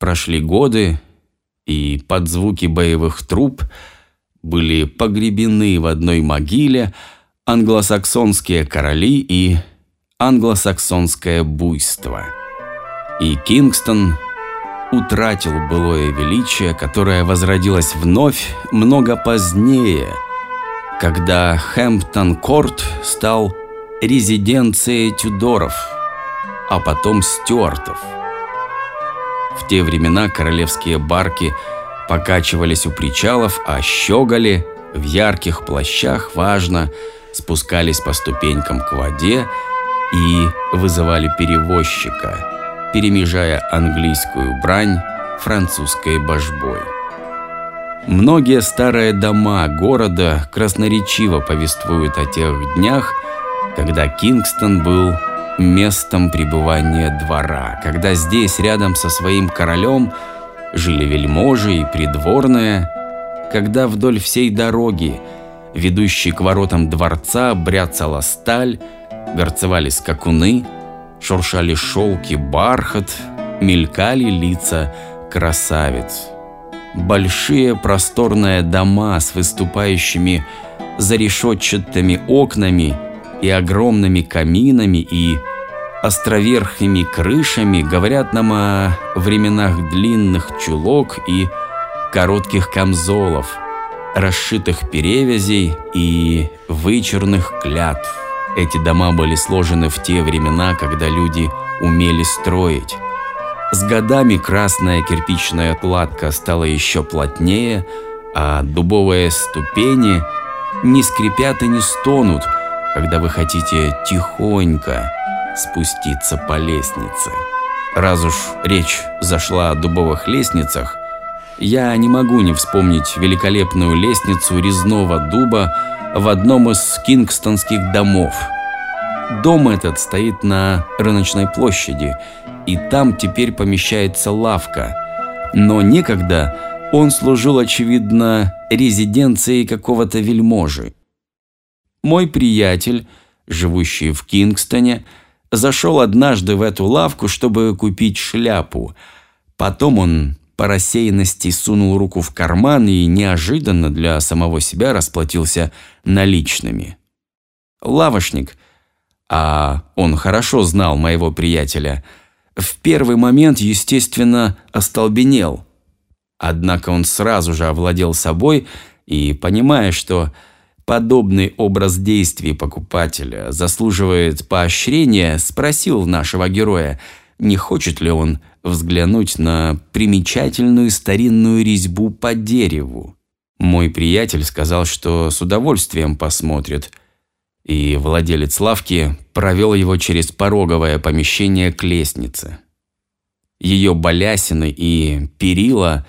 Прошли годы, и под звуки боевых труб были погребены в одной могиле англосаксонские короли и англосаксонское буйство. И Кингстон утратил былое величие, которое возродилось вновь много позднее, когда Хэмптон-Корт стал резиденцией Тюдоров, а потом Стюартов. В те времена королевские барки покачивались у причалов, а щеголи в ярких плащах важно спускались по ступенькам к воде и вызывали перевозчика, перемежая английскую брань французской божбой. Многие старые дома города красноречиво повествуют о тех днях, когда Кингстон был местом пребывания двора, когда здесь, рядом со своим королем, жили вельможи и придворные, когда вдоль всей дороги, ведущей к воротам дворца, бряцала сталь, горцевали скакуны, шуршали шелки, бархат, мелькали лица красавиц. Большие просторные дома с выступающими зарешетчатыми окнами и огромными каминами и островерхими крышами говорят нам о временах длинных чулок и коротких камзолов, расшитых перевязей и вычурных клятв. Эти дома были сложены в те времена, когда люди умели строить. С годами красная кирпичная кладка стала еще плотнее, а дубовые ступени не скрипят и не стонут, когда вы хотите тихонько спуститься по лестнице. Раз уж речь зашла о дубовых лестницах, я не могу не вспомнить великолепную лестницу резного дуба в одном из кингстонских домов. Дом этот стоит на рыночной площади, и там теперь помещается лавка. Но некогда он служил, очевидно, резиденцией какого-то вельможи. Мой приятель, живущий в Кингстоне, зашел однажды в эту лавку, чтобы купить шляпу. Потом он по рассеянности сунул руку в карман и неожиданно для самого себя расплатился наличными. Лавошник, а он хорошо знал моего приятеля, в первый момент, естественно, остолбенел. Однако он сразу же овладел собой и, понимая, что подобный образ действий покупателя заслуживает поощрения, спросил нашего героя, не хочет ли он взглянуть на примечательную старинную резьбу по дереву. Мой приятель сказал, что с удовольствием посмотрит, и владелец лавки провел его через пороговое помещение к лестнице. Ее балясины и перила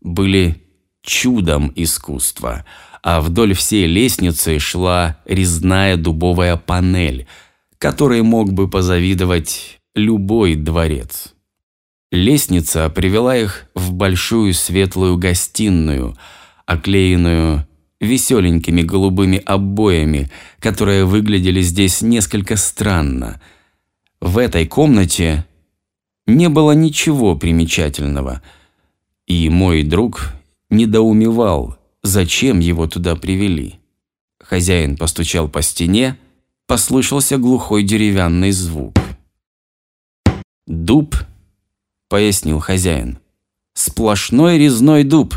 были чудом искусства – а вдоль всей лестницы шла резная дубовая панель, которой мог бы позавидовать любой дворец. Лестница привела их в большую светлую гостиную, оклеенную веселенькими голубыми обоями, которые выглядели здесь несколько странно. В этой комнате не было ничего примечательного, и мой друг недоумевал – зачем его туда привели. Хозяин постучал по стене, послышался глухой деревянный звук. «Дуб», — пояснил хозяин, — «сплошной резной дуб.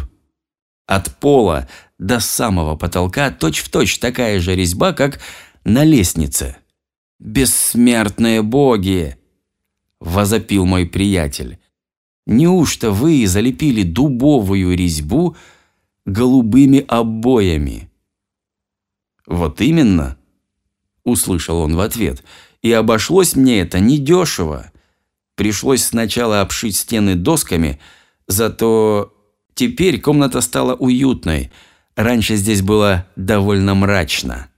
От пола до самого потолка точь-в-точь точь такая же резьба, как на лестнице. Бессмертные боги!» — возопил мой приятель. «Неужто вы залепили дубовую резьбу голубыми обоями. «Вот именно», – услышал он в ответ, – «и обошлось мне это недешево. Пришлось сначала обшить стены досками, зато теперь комната стала уютной. Раньше здесь было довольно мрачно».